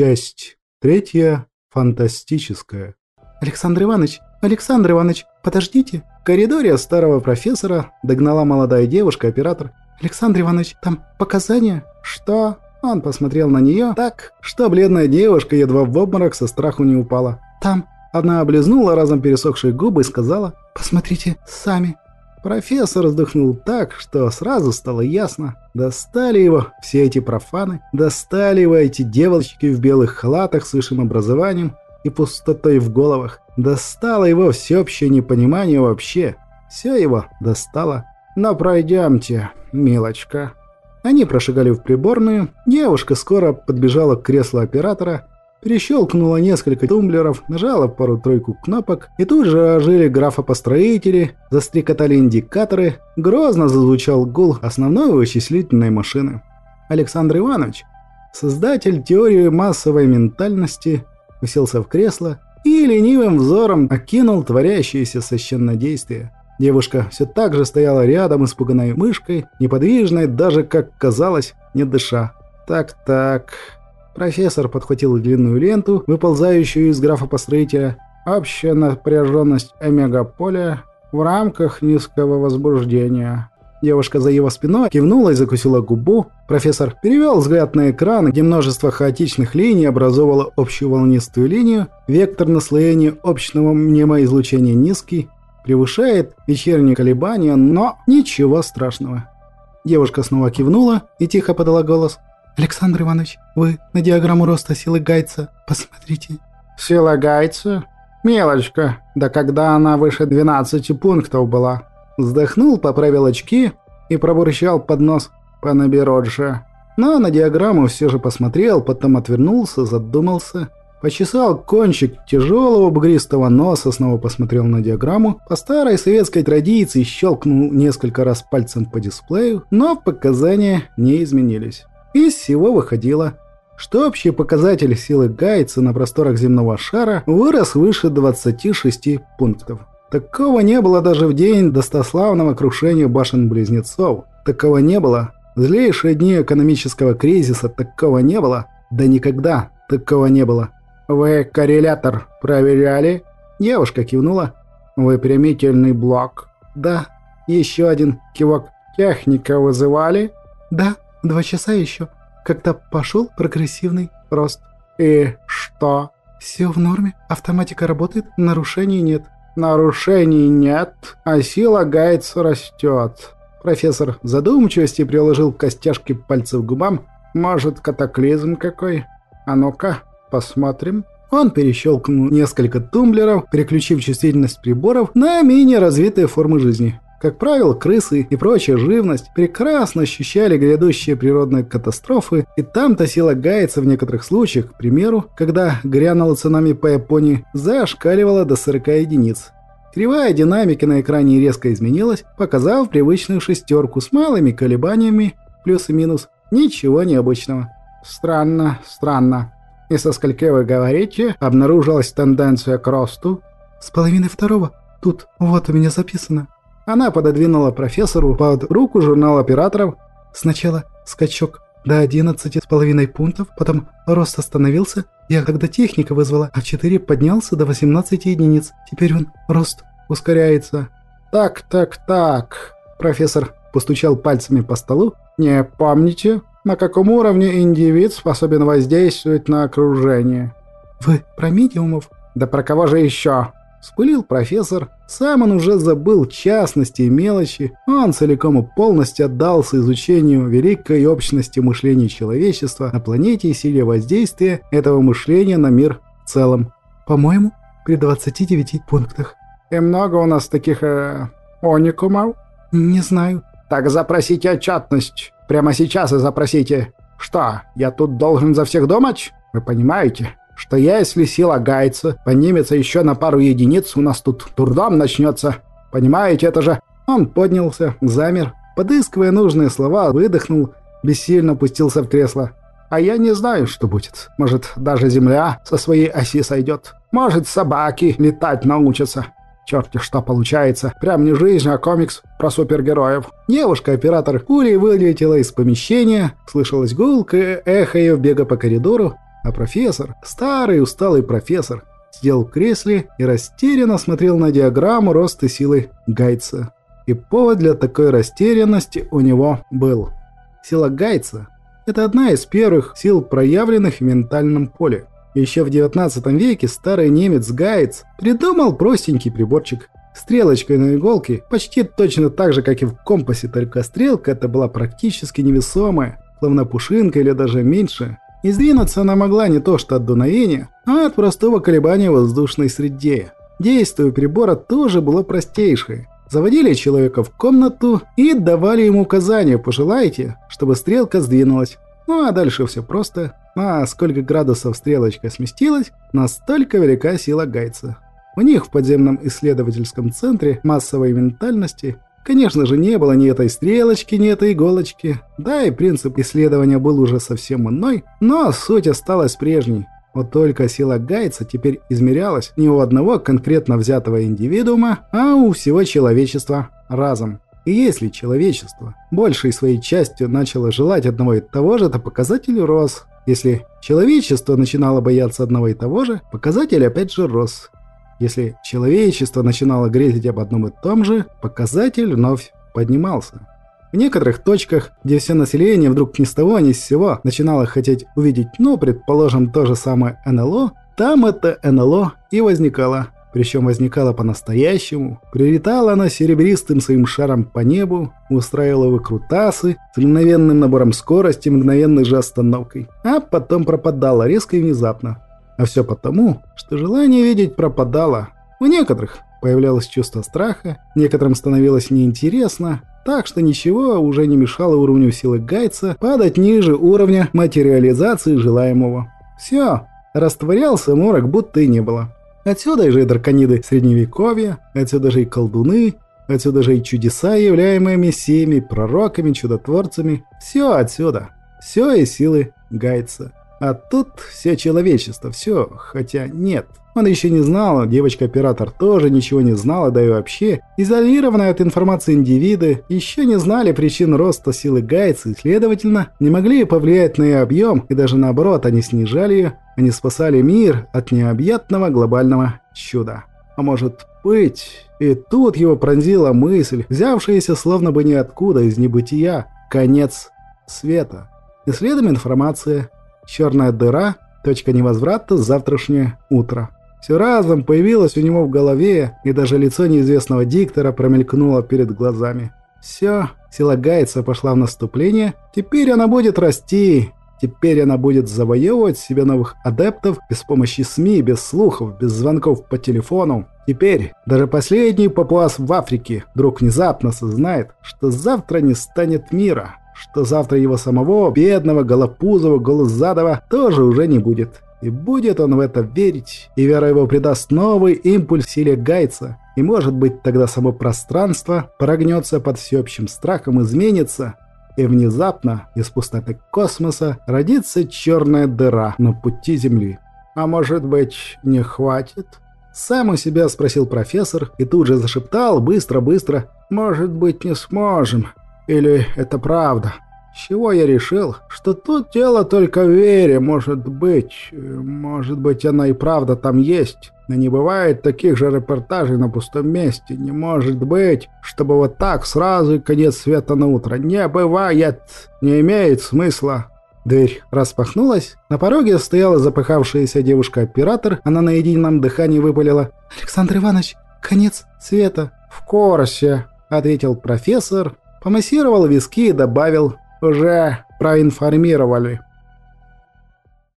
Часть третья. Фантастическая. «Александр Иванович! Александр Иванович, подождите!» В коридоре старого профессора догнала молодая девушка-оператор. «Александр Иванович, там показания?» «Что?» Он посмотрел на нее так, что бледная девушка едва в обморок со страху не упала. «Там». Она облизнула разом пересохшие губы и сказала «Посмотрите сами». Профессор вздохнул так, что сразу стало ясно. Достали его все эти профаны, достали его эти девочки в белых халатах с высшим образованием и пустотой в головах. Достало его всеобщее непонимание вообще. Все его достало. Но пройдемте, милочка. Они прошагали в приборную. Девушка скоро подбежала к креслу оператора, перещелкнула несколько тумблеров, нажала пару-тройку кнопок, и тут же ожили графопостроители, застрекотали индикаторы, грозно зазвучал гул основной вычислительной машины. Александр Иванович, создатель теории массовой ментальности, уселся в кресло и ленивым взором окинул творящееся священнодействие. Девушка все так же стояла рядом, испуганной мышкой, неподвижной, даже, как казалось, не дыша. «Так-так...» Профессор подхватил длинную ленту, выползающую из графа построителя. «Общая напряженность омегаполя в рамках низкого возбуждения». Девушка за его спиной кивнула и закусила губу. Профессор перевел взгляд на экран, где множество хаотичных линий образовало общую волнистую линию. Вектор наслоения общего мнемоизлучения низкий, превышает вечерние колебания, но ничего страшного. Девушка снова кивнула и тихо подала голос. «Александр Иванович, вы на диаграмму роста силы Гайца посмотрите». «Сила Гайца? Мелочка, да когда она выше 12 пунктов была?» Вздохнул, поправил очки и пробурчал под нос «Понаберот Но на диаграмму все же посмотрел, потом отвернулся, задумался. Почесал кончик тяжелого бугристого носа, снова посмотрел на диаграмму. По старой советской традиции щелкнул несколько раз пальцем по дисплею, но показания не изменились. Из всего выходило, что общий показатель силы Гайца на просторах земного шара вырос выше 26 пунктов. Такого не было даже в день достославного крушения башен-близнецов. Такого не было. Злейшие дни экономического кризиса такого не было. Да никогда такого не было. «Вы коррелятор проверяли?» Девушка кивнула. «Выпрямительный блок?» «Да». Еще один кивок. «Техника вызывали?» «Да, два часа еще. Когда пошел прогрессивный рост». «И что?» «Все в норме. Автоматика работает, нарушений нет». Нарушений нет, а сила Гайца растет. Профессор в задумчивости приложил костяшки пальцев к губам. Может, катаклизм какой? А ну-ка, посмотрим. Он перещелкнул несколько тумблеров, переключив чувствительность приборов на менее развитые формы жизни. Как правило, крысы и прочая живность прекрасно ощущали грядущие природные катастрофы, и там-то сила гайца в некоторых случаях, к примеру, когда грянула цунами по Японии, зашкаливала до 40 единиц. Кривая динамики на экране резко изменилась, показав привычную шестерку с малыми колебаниями, плюс и минус. Ничего необычного. Странно, странно. И со скольки вы говорите, обнаружилась тенденция к росту? С половины второго. Тут, вот у меня записано. Она пододвинула профессору под руку журнал операторов. Сначала скачок до 11 с половиной пунктов, потом рост остановился. Я когда техника вызвала, а в 4 поднялся до 18 единиц. Теперь он, рост, ускоряется. «Так, так, так...» Профессор постучал пальцами по столу. «Не помните, на каком уровне индивид способен воздействовать на окружение?» «Вы про медиумов?» «Да про кого же еще?» Спылил профессор. Сам он уже забыл частности и мелочи. Он целиком и полностью отдался изучению великой общности мышления человечества на планете и силе воздействия этого мышления на мир в целом. По-моему, при 29 пунктах. И много у нас таких э, оникумов? Не знаю. Так запросите отчетность. Прямо сейчас и запросите. Что, я тут должен за всех думать? Вы понимаете? Что если сила гайца поднимется еще на пару единиц, у нас тут турдом начнется. Понимаете, это же...» Он поднялся, замер, подыскивая нужные слова, выдохнул, бессильно пустился в кресло. «А я не знаю, что будет. Может, даже Земля со своей оси сойдет. Может, собаки летать научатся. Черти, что получается. Прям не жизнь, а комикс про супергероев. Девушка-оператор пулей вылетела из помещения. Слышалось гулкое эхо ее бега по коридору. А профессор, старый усталый профессор, сидел в кресле и растерянно смотрел на диаграмму роста силы Гайца. И повод для такой растерянности у него был. Сила Гайца – это одна из первых сил, проявленных в ментальном поле. Еще в 19 веке старый немец Гайц придумал простенький приборчик – Стрелочкой на иголке, почти точно так же, как и в компасе, только стрелка эта была практически невесомая, словно пушинка или даже меньше. И сдвинуться она могла не то что от дуновения, а от простого колебания воздушной среде. Действие прибора тоже было простейшее. Заводили человека в комнату и давали ему указания «пожелаете», чтобы стрелка сдвинулась. Ну а дальше все просто. А сколько градусов стрелочка сместилась, настолько велика сила гайца. У них в подземном исследовательском центре массовой ментальности, конечно же, не было ни этой стрелочки, ни этой иголочки. Да, и принцип исследования был уже совсем иной, но суть осталась прежней. Вот только сила Гайца теперь измерялась не у одного конкретно взятого индивидуума, а у всего человечества разом. И если человечество большей своей частью начало желать одного и того же, то показатель рос. Если человечество начинало бояться одного и того же, показатель опять же рос. Если человечество начинало грезить об одном и том же, показатель вновь поднимался. В некоторых точках, где все население вдруг ни с того ни с сего начинало хотеть увидеть, ну, предположим, то же самое НЛО, там это НЛО и возникало. Причем возникало по-настоящему. Прилетала она серебристым своим шаром по небу, устраивала выкрутасы с мгновенным набором скорости, мгновенной же остановкой. А потом пропадала резко и внезапно. А все потому, что желание видеть пропадало. У некоторых появлялось чувство страха, некоторым становилось неинтересно, так что ничего уже не мешало уровню силы Гайца падать ниже уровня материализации желаемого. Все, растворялся морок, будто и не было. Отсюда же и дракониды средневековья, отсюда же и колдуны, отсюда же и чудеса, являемые мессиями, пророками, чудотворцами. Все отсюда. Все из силы Гайца. А тут все человечество, все, хотя нет. Он еще не знал, девочка-оператор тоже ничего не знала, да и вообще. Изолированные от информации индивиды еще не знали причин роста силы Гайца и, следовательно, не могли повлиять на ее объем, и даже наоборот, они снижали ее, они спасали мир от необъятного глобального чуда. А может быть... И тут его пронзила мысль, взявшаяся словно бы ниоткуда из небытия. Конец света. И следом информация черная дыра, точка невозврата, завтрашнее утро. Все разом появилось у него в голове, и даже лицо неизвестного диктора промелькнуло перед глазами. Все, сила Гайца пошла в наступление, теперь она будет расти, Теперь она будет завоевывать себе новых адептов без помощи СМИ, без слухов, без звонков по телефону. Теперь даже последний папуас в Африке вдруг внезапно осознает, что завтра не станет мира что завтра его самого, бедного, голопузого, голозадого, тоже уже не будет. И будет он в это верить, и вера его придаст новый импульс силе Гайца. И может быть тогда само пространство прогнется под всеобщим страхом, изменится, и внезапно из пустоты космоса родится черная дыра на пути Земли. А может быть, не хватит? Сам у себя спросил профессор и тут же зашептал быстро-быстро «Может быть, не сможем. Или это правда? С чего я решил, что тут дело только в вере, может быть. Может быть, она и правда там есть. Но не бывает таких же репортажей на пустом месте. Не может быть, чтобы вот так сразу и конец света на утро. Не бывает. Не имеет смысла. Дверь распахнулась. На пороге стояла запыхавшаяся девушка-оператор. Она на едином дыхании выпалила. «Александр Иванович, конец света». «В курсе», — ответил профессор, Помассировал виски и добавил «Уже проинформировали».